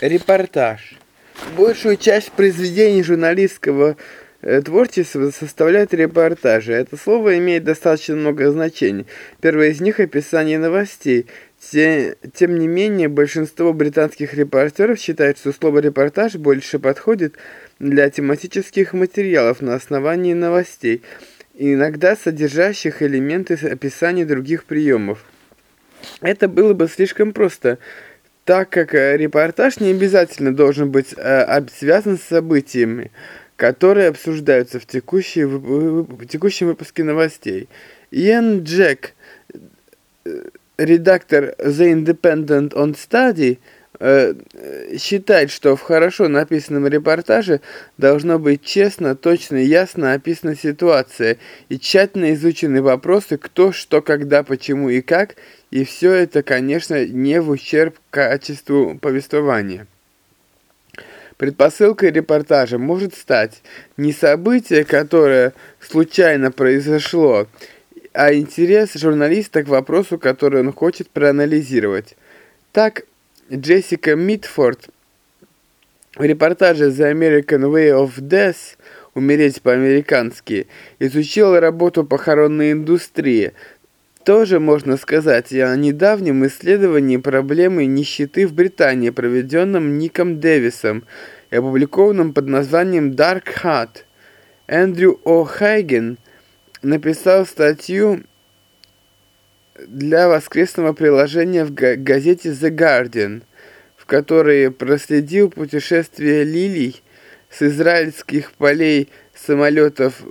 Репортаж. Большую часть произведений журналистского э, творчества составляют репортажи. Это слово имеет достаточно много значений. Первое из них – описание новостей. Те, тем не менее, большинство британских репортеров считают, что слово «репортаж» больше подходит для тематических материалов на основании новостей, иногда содержащих элементы описания других приемов. Это было бы слишком просто – так как э, репортаж не обязательно должен быть э, связан с событиями, которые обсуждаются в, текущей, в текущем выпуске новостей. Иэн Джек, э, редактор The Independent on Study, Э, считает, что в хорошо написанном репортаже должно быть честно, точно и ясно описана ситуация и тщательно изучены вопросы кто, что, когда, почему и как, и все это, конечно, не в ущерб качеству повествования. Предпосылкой репортажа может стать не событие, которое случайно произошло, а интерес журналиста к вопросу, который он хочет проанализировать. Так, Джессика Митфорд в репортаже The American Way of Death «Умереть по-американски» изучила работу похоронной индустрии. Тоже можно сказать о недавнем исследовании проблемы нищеты в Британии, проведенном Ником Дэвисом и опубликованном под названием Dark Hat. Эндрю О'Хайген написал статью для воскресного приложения в газете The Guardian, в которой проследил путешествие лилий с израильских полей самолетов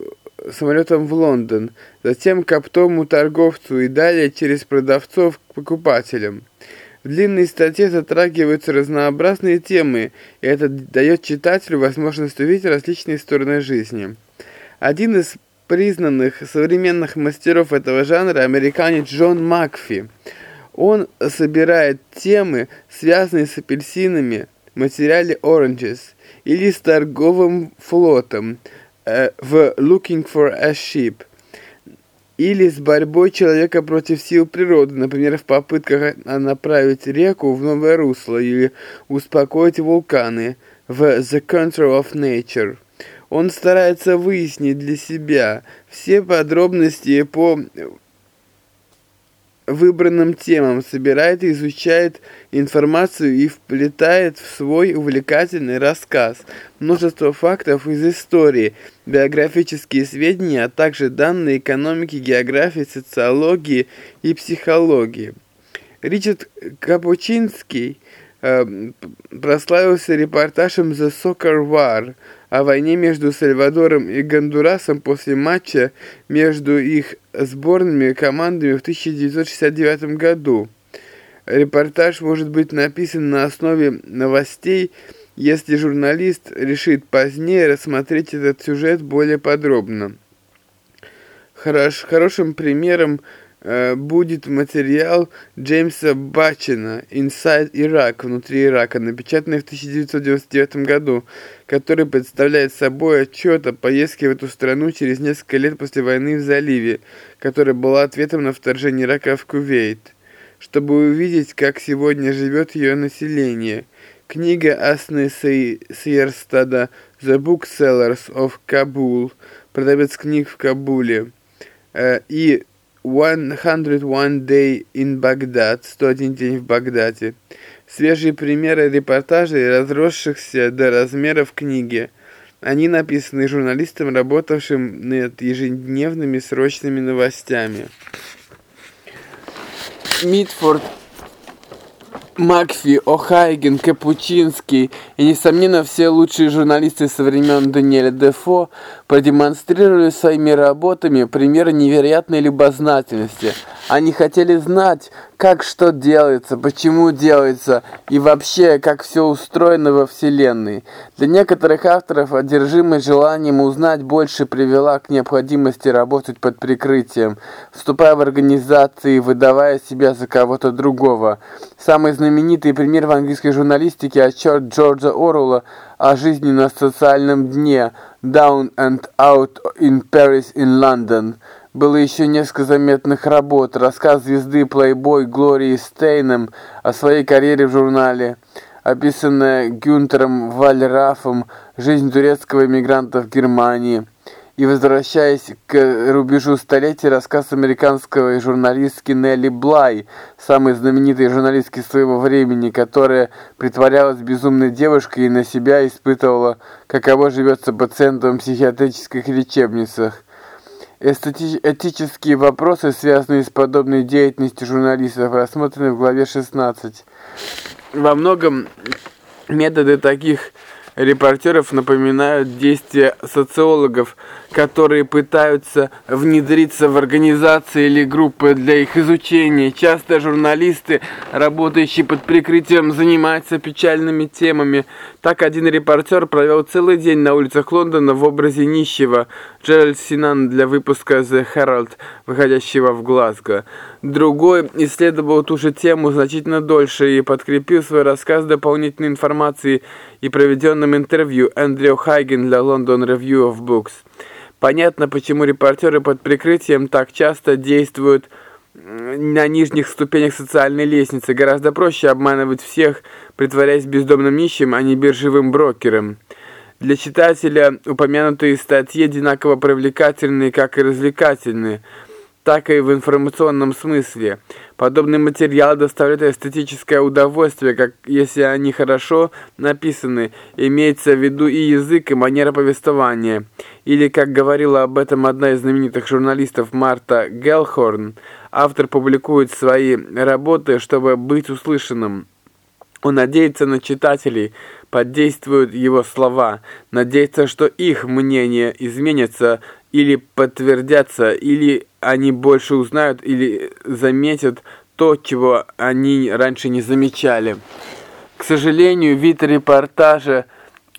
самолетом в Лондон, затем к оптовому торговцу и далее через продавцов к покупателям. В длинной статье затрагиваются разнообразные темы, и это дает читателю возможность увидеть различные стороны жизни. Один из признанных современных мастеров этого жанра американец Джон Макфи. Он собирает темы, связанные с апельсинами, материале Oranges, или с торговым флотом э, в Looking for a Ship, или с борьбой человека против сил природы, например, в попытках направить реку в новое русло или успокоить вулканы в The Control of Nature. Он старается выяснить для себя все подробности по выбранным темам, собирает и изучает информацию и вплетает в свой увлекательный рассказ множество фактов из истории, биографические сведения, а также данные экономики, географии, социологии и психологии. Ричард Капучинский э, прославился репортажем «The Soccer War», о войне между Сальвадором и Гондурасом после матча между их сборными командами в 1969 году. Репортаж может быть написан на основе новостей, если журналист решит позднее рассмотреть этот сюжет более подробно. Хорош, хорошим примером будет материал Джеймса Бачина «Inside Iraq» внутри Ирака, напечатанный в 1999 году, который представляет собой отчет о поездке в эту страну через несколько лет после войны в заливе, которая была ответом на вторжение Ирака в Кувейт, чтобы увидеть, как сегодня живет ее население. Книга Асны Сейерстада «The Booksellers of Kabul» продавец книг в Кабуле. Э, и 101 Day in Baghdad, 101 день в Багдаде. Свежие примеры репортажей, разросшихся до размеров книги. Они написаны журналистом, работавшим над ежедневными срочными новостями. Митфорд Макфи, О'Хайген, Капучинский и, несомненно, все лучшие журналисты со времен Даниэля Дефо продемонстрировали своими работами примеры невероятной любознательности. Они хотели знать, как что делается, почему делается и вообще, как все устроено во Вселенной. Для некоторых авторов одержимость желанием узнать больше привела к необходимости работать под прикрытием, вступая в организации и выдавая себя за кого-то другого. Самый знаменитый пример в английской журналистике отчет Джорджа Оруэлла о жизни на социальном дне «Down and Out in Paris in London» было еще несколько заметных работ. Рассказ звезды Playboy Глории Стейном о своей карьере в журнале описанная Гюнтером Вальрафом «Жизнь турецкого иммигранта в Германии», и возвращаясь к рубежу столетия, рассказ американского журналистки Нелли Блай, самой знаменитой журналистки своего времени, которая притворялась безумной девушкой и на себя испытывала, каково живется пациентам в психиатрических лечебницах. Этические вопросы, связанные с подобной деятельностью журналистов, рассмотрены в главе 16. Во многом методы таких репортеров напоминают действия социологов, которые пытаются внедриться в организации или группы для их изучения. Часто журналисты, работающие под прикрытием, занимаются печальными темами. Так один репортер провел целый день на улицах Лондона в образе нищего Джеральд Синан для выпуска The Herald, выходящего в Глазго. Другой исследовал ту же тему значительно дольше и подкрепил свой рассказ дополнительной информацией и проведенным интервью Эндрю Хайген для London Review of Books. Понятно, почему репортеры под прикрытием так часто действуют на нижних ступенях социальной лестницы. Гораздо проще обманывать всех, притворяясь бездомным нищим, а не биржевым брокером. Для читателя упомянутые статьи одинаково привлекательны, как и развлекательны так и в информационном смысле. Подобные материалы доставляют эстетическое удовольствие, как если они хорошо написаны, имеется в виду и язык, и манера повествования. Или, как говорила об этом одна из знаменитых журналистов Марта Гелхорн, автор публикует свои работы, чтобы быть услышанным. Он надеется на читателей, подействуют его слова, надеется, что их мнение изменится или подтвердятся, или они больше узнают или заметят то, чего они раньше не замечали. К сожалению, вид репортажа,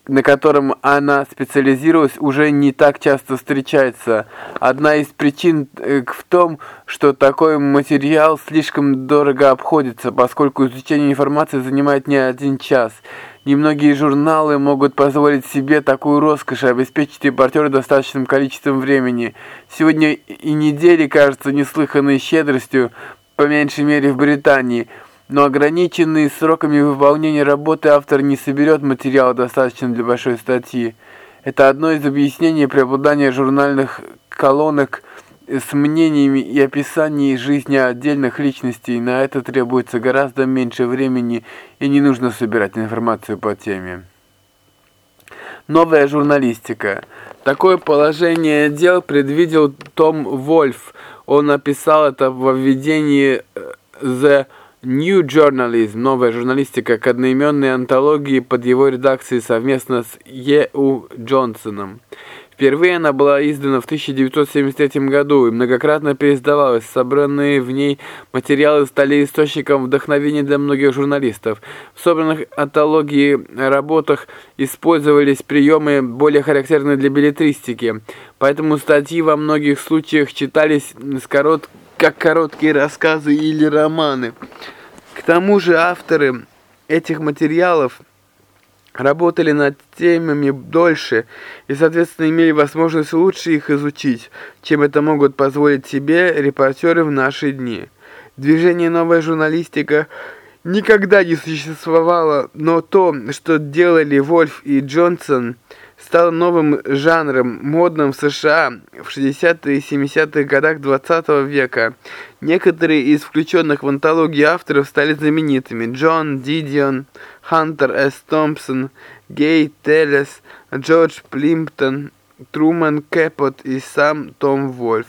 на котором она специализировалась, уже не так часто встречается. Одна из причин э, в том, что такой материал слишком дорого обходится, поскольку изучение информации занимает не один час – Немногие журналы могут позволить себе такую роскошь обеспечить репортеру достаточным количеством времени. Сегодня и недели кажутся неслыханной щедростью, по меньшей мере в Британии, но ограниченный сроками выполнения работы автор не соберет материала достаточно для большой статьи. Это одно из объяснений преобладания журнальных колонок с мнениями и описанием жизни отдельных личностей. На это требуется гораздо меньше времени и не нужно собирать информацию по теме. Новая журналистика. Такое положение дел предвидел Том Вольф. Он написал это в введении э, The New Journalism, новая журналистика, к одноименной антологии под его редакцией совместно с Е. У. Джонсоном. Впервые она была издана в 1973 году и многократно переиздавалась. Собранные в ней материалы стали источником вдохновения для многих журналистов. В собранных антологии работах использовались приемы, более характерные для билетристики. Поэтому статьи во многих случаях читались с корот... как короткие рассказы или романы. К тому же авторы этих материалов работали над темами дольше и, соответственно, имели возможность лучше их изучить, чем это могут позволить себе репортеры в наши дни. Движение «Новая журналистика» никогда не существовало, но то, что делали Вольф и Джонсон – стал новым жанром, модным в США в 60-е и 70-х годах 20 -го века. Некоторые из включенных в антологию авторов стали знаменитыми. Джон Дидион, Хантер С. Томпсон, Гей Телес, Джордж Плимптон, Труман Кэпот и сам Том Вольф.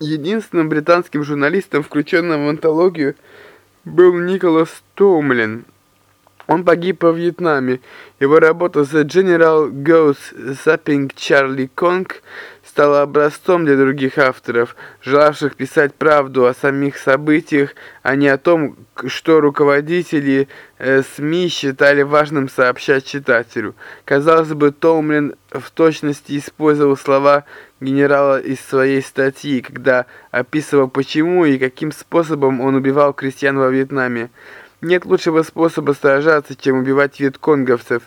Единственным британским журналистом, включенным в антологию, был Николас Тоумлин – он погиб во Вьетнаме. Его работа The General Goes Zapping Charlie Kong стала образцом для других авторов, желавших писать правду о самих событиях, а не о том, что руководители э, СМИ считали важным сообщать читателю. Казалось бы, Томлин в точности использовал слова генерала из своей статьи, когда описывал, почему и каким способом он убивал крестьян во Вьетнаме. Нет лучшего способа сражаться, чем убивать вьетконговцев.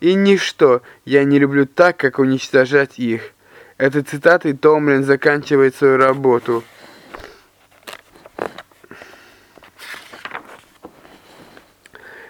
И ничто я не люблю так, как уничтожать их. Этой цитатой Томлин заканчивает свою работу.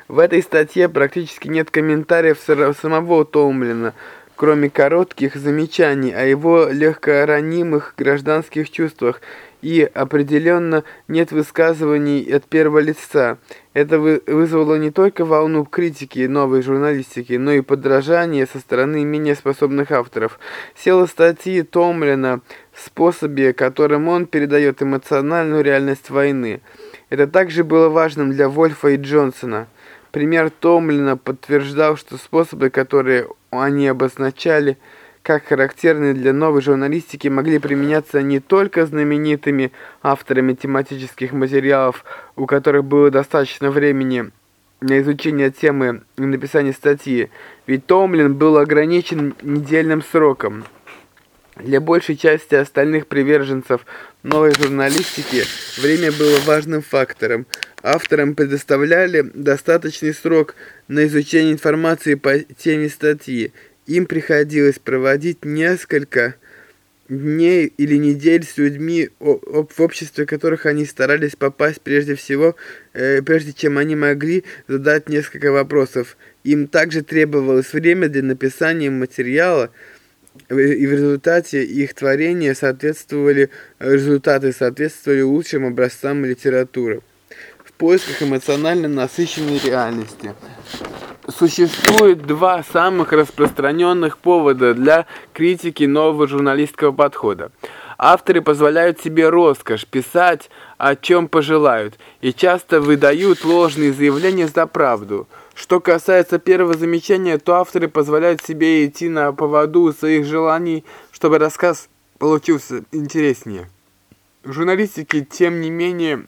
В этой статье практически нет комментариев самого Томлина, кроме коротких замечаний о его легкоранимых гражданских чувствах и определенно нет высказываний от первого лица. Это вызвало не только волну критики новой журналистики, но и подражание со стороны менее способных авторов. Села статьи Томлина в способе, которым он передает эмоциональную реальность войны. Это также было важным для Вольфа и Джонсона. Пример Томлина подтверждал, что способы, которые они обозначали, как характерные для новой журналистики, могли применяться не только знаменитыми авторами тематических материалов, у которых было достаточно времени на изучение темы и написание статьи, ведь Томлин был ограничен недельным сроком. Для большей части остальных приверженцев новой журналистики время было важным фактором. Авторам предоставляли достаточный срок на изучение информации по теме статьи, им приходилось проводить несколько дней или недель с людьми, в обществе которых они старались попасть прежде всего, э, прежде чем они могли задать несколько вопросов. Им также требовалось время для написания материала, и в результате их творения соответствовали, результаты соответствовали лучшим образцам литературы. В поисках эмоционально насыщенной реальности – Существует два самых распространенных повода для критики нового журналистского подхода. Авторы позволяют себе роскошь писать, о чем пожелают, и часто выдают ложные заявления за правду. Что касается первого замечания, то авторы позволяют себе идти на поводу своих желаний, чтобы рассказ получился интереснее. В журналистике, тем не менее,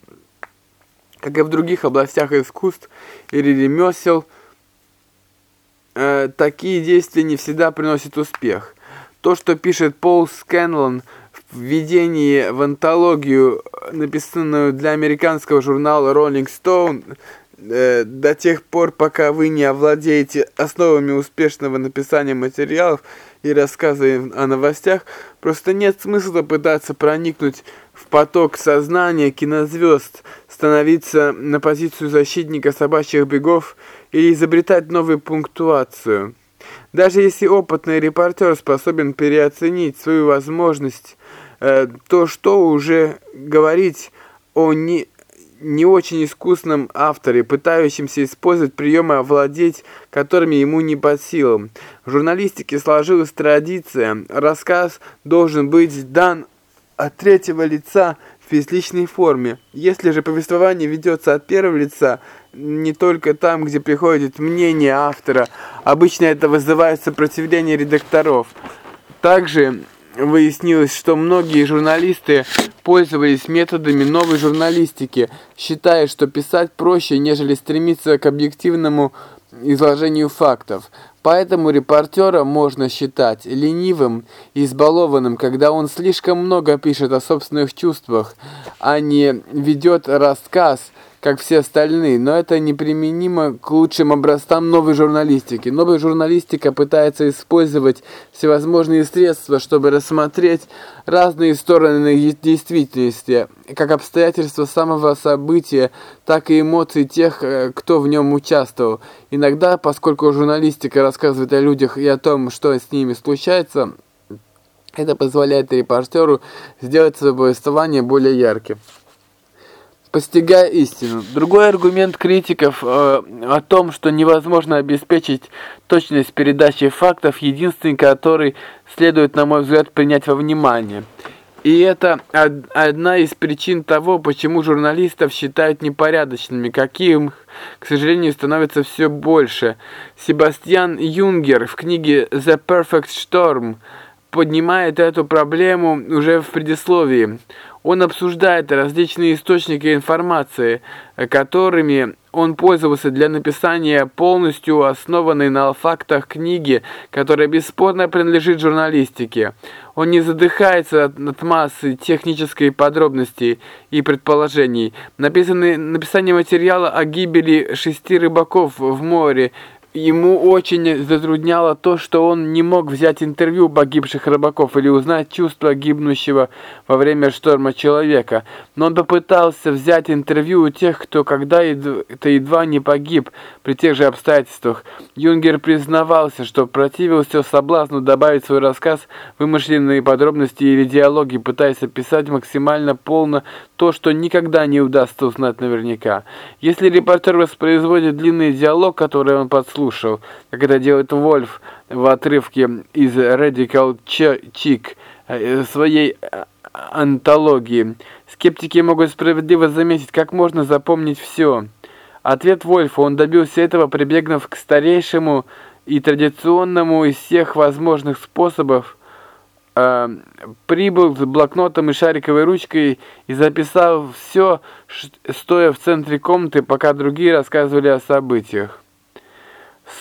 как и в других областях искусств или ремесел, э, такие действия не всегда приносят успех. То, что пишет Пол Скэнлон в введении в антологию, написанную для американского журнала Rolling Stone, э, до тех пор, пока вы не овладеете основами успешного написания материалов и рассказа о новостях, просто нет смысла пытаться проникнуть в поток сознания кинозвезд, становиться на позицию защитника собачьих бегов или изобретать новую пунктуацию. Даже если опытный репортер способен переоценить свою возможность, э, то что уже говорить о не, не очень искусном авторе, пытающемся использовать приемы овладеть, которыми ему не под силам. В журналистике сложилась традиция, рассказ должен быть дан от третьего лица физличной форме. Если же повествование ведется от первого лица, не только там, где приходит мнение автора, обычно это вызывает сопротивление редакторов. Также выяснилось, что многие журналисты пользовались методами новой журналистики, считая, что писать проще, нежели стремиться к объективному изложению фактов. Поэтому репортера можно считать ленивым избалованным, когда он слишком много пишет о собственных чувствах, а не ведет рассказ, как все остальные, но это неприменимо к лучшим образцам новой журналистики. Новая журналистика пытается использовать всевозможные средства, чтобы рассмотреть разные стороны действительности, как обстоятельства самого события, так и эмоции тех, э, кто в нем участвовал. Иногда, поскольку журналистика рассказывает о людях и о том, что с ними случается, это позволяет репортеру сделать свое повествование более ярким постигая истину. Другой аргумент критиков э, о том, что невозможно обеспечить точность передачи фактов, единственный, который следует, на мой взгляд, принять во внимание. И это одна из причин того, почему журналистов считают непорядочными, каким, к сожалению, становится все больше. Себастьян Юнгер в книге «The Perfect Storm» поднимает эту проблему уже в предисловии. Он обсуждает различные источники информации, которыми он пользовался для написания полностью основанной на фактах книги, которая бесспорно принадлежит журналистике. Он не задыхается от, от массы технической подробностей и предположений. Написанный, написание материала о гибели шести рыбаков в море Ему очень затрудняло то, что он не мог взять интервью погибших рыбаков или узнать чувства гибнущего во время шторма человека. Но он попытался взять интервью у тех, кто когда-то едва не погиб при тех же обстоятельствах. Юнгер признавался, что противился соблазну добавить в свой рассказ вымышленные подробности или диалоги, пытаясь описать максимально полно то, что никогда не удастся узнать наверняка. Если репортер воспроизводит длинный диалог, который он подслушал, слушал, как это делает Вольф в отрывке из Radical Chick э, своей э, антологии. Скептики могут справедливо заметить, как можно запомнить все. Ответ Вольфа, он добился этого, прибегнув к старейшему и традиционному из всех возможных способов, э, прибыл с блокнотом и шариковой ручкой и записал все, стоя в центре комнаты, пока другие рассказывали о событиях.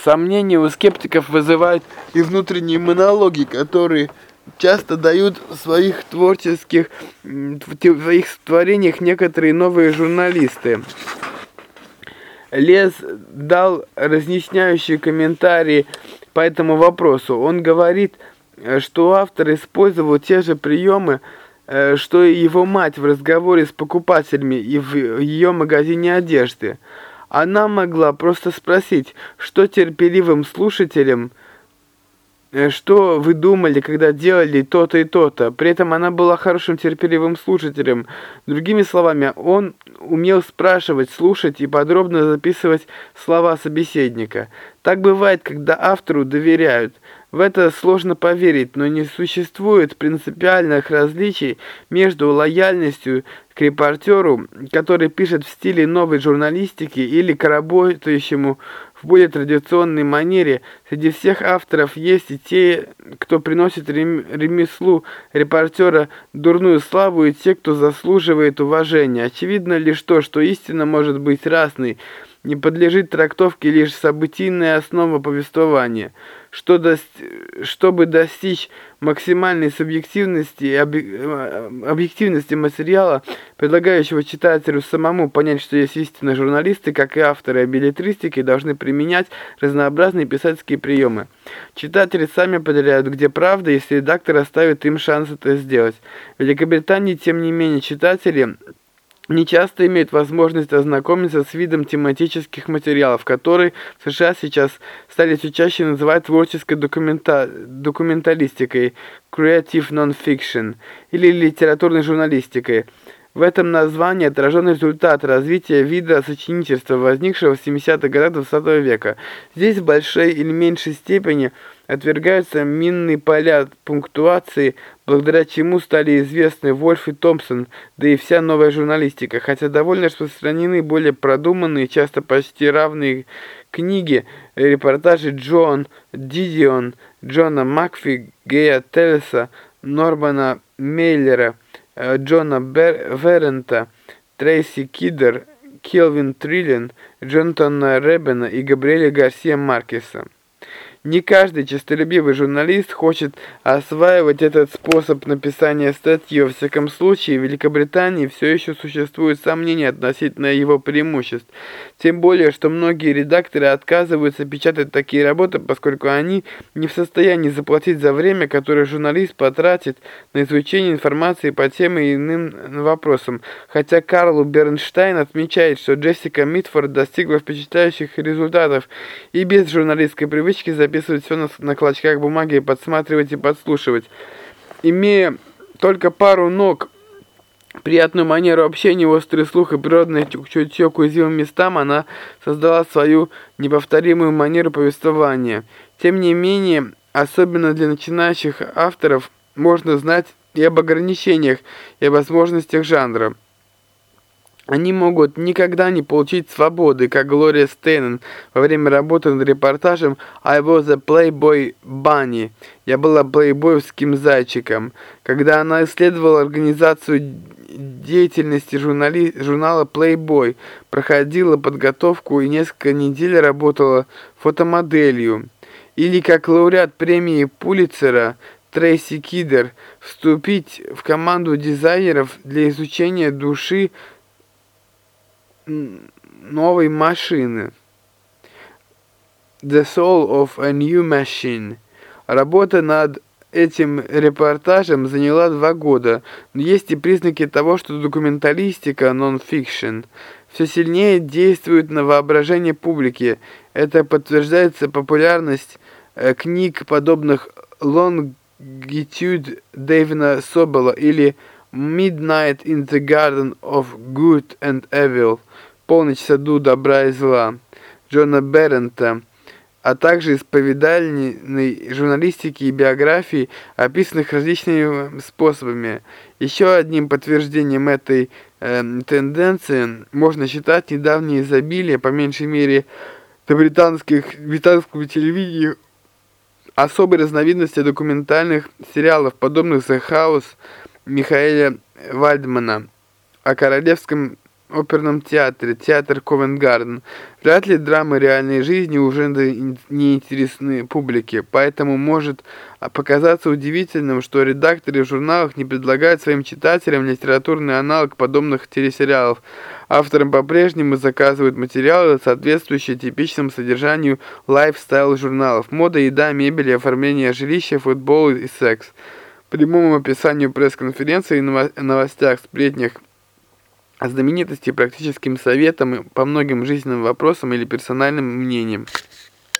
Сомнения у скептиков вызывают и внутренние монологи, которые часто дают в своих творческих, в своих творениях некоторые новые журналисты. Лес дал разъясняющие комментарии по этому вопросу. Он говорит, что автор использовал те же приемы, э, что и его мать в разговоре с покупателями и в ее магазине одежды. Она могла просто спросить, что терпеливым слушателям, э, что вы думали, когда делали то-то и то-то. При этом она была хорошим терпеливым слушателем. Другими словами, он умел спрашивать, слушать и подробно записывать слова собеседника. Так бывает, когда автору доверяют – в это сложно поверить, но не существует принципиальных различий между лояльностью к репортеру, который пишет в стиле новой журналистики, или к работающему в более традиционной манере. Среди всех авторов есть и те, кто приносит ремеслу репортера дурную славу, и те, кто заслуживает уважения. Очевидно лишь то, что истина может быть разной, не подлежит трактовке лишь событийная основа повествования – что до... чтобы достичь максимальной субъективности и объективности материала, предлагающего читателю самому понять, что есть истинно журналисты, как и авторы билетристики, должны применять разнообразные писательские приемы. Читатели сами определяют, где правда, если редактор оставит им шанс это сделать. В Великобритании, тем не менее, читатели не часто имеют возможность ознакомиться с видом тематических материалов, которые в США сейчас стали все чаще называть творческой документа... документалистикой, creative non-fiction, или литературной журналистикой. В этом названии отражен результат развития вида сочинительства, возникшего в 70-х годах XX века. Здесь в большей или меньшей степени – Отвергаются минные поля пунктуации, благодаря чему стали известны Вольф и Томпсон, да и вся новая журналистика, хотя довольно распространены более продуманные, часто почти равные книги, репортажи Джон Дидион, Джона Макфи, Гея Телеса, Нормана Мейлера, э, Джона Бер Верента, Трейси Кидер, Келвин Триллин, Джонатана Ребена и Габриэля Гарсия Маркеса. Не каждый честолюбивый журналист хочет осваивать этот способ написания статьи. Во всяком случае, в Великобритании все еще существуют сомнения относительно его преимуществ. Тем более, что многие редакторы отказываются печатать такие работы, поскольку они не в состоянии заплатить за время, которое журналист потратит на изучение информации по тем и иным вопросам. Хотя Карл Бернштайн отмечает, что Джессика Митфорд достигла впечатляющих результатов и без журналистской привычки записывать записывать все на, на клочках бумаги, подсматривать и подслушивать. Имея только пару ног, приятную манеру общения, острый слух и природное чутье к уязвимым местам, она создала свою неповторимую манеру повествования. Тем не менее, особенно для начинающих авторов, можно знать и об ограничениях, и о возможностях жанра. Они могут никогда не получить свободы, как Глория Стейнен во время работы над репортажем «I was a Playboy Bunny» «Я была плейбоевским зайчиком», когда она исследовала организацию деятельности журнали... журнала Playboy, проходила подготовку и несколько недель работала фотомоделью. Или как лауреат премии Пулитцера Трейси Кидер вступить в команду дизайнеров для изучения души новой машины. The Soul of a New Machine. Работа над этим репортажем заняла два года, но есть и признаки того, что документалистика, нон-фикшн, все сильнее действует на воображение публики. Это подтверждается популярность э, книг, подобных Longitude Дэвина Собола или Midnight in the Garden of Good and Evil, Полночь в саду добра и зла, Джона Беррента, а также исповедальной журналистики и биографии, описанных различными способами. Еще одним подтверждением этой э, тенденции можно считать недавнее изобилие, по меньшей мере, британских, британского телевидения, особой разновидности документальных сериалов, подобных The House Михаэля Вальдмана, о королевском оперном театре, театр Ковенгарден. Вряд ли драмы реальной жизни уже не интересны публике, поэтому может показаться удивительным, что редакторы в журналах не предлагают своим читателям литературный аналог подобных телесериалов. Авторам по-прежнему заказывают материалы, соответствующие типичному содержанию лайфстайл-журналов. Мода, еда, мебель, оформление жилища, футбол и секс. Прямому описанию пресс-конференции и новостях, сплетнях о знаменитости практическим советам по многим жизненным вопросам или персональным мнениям.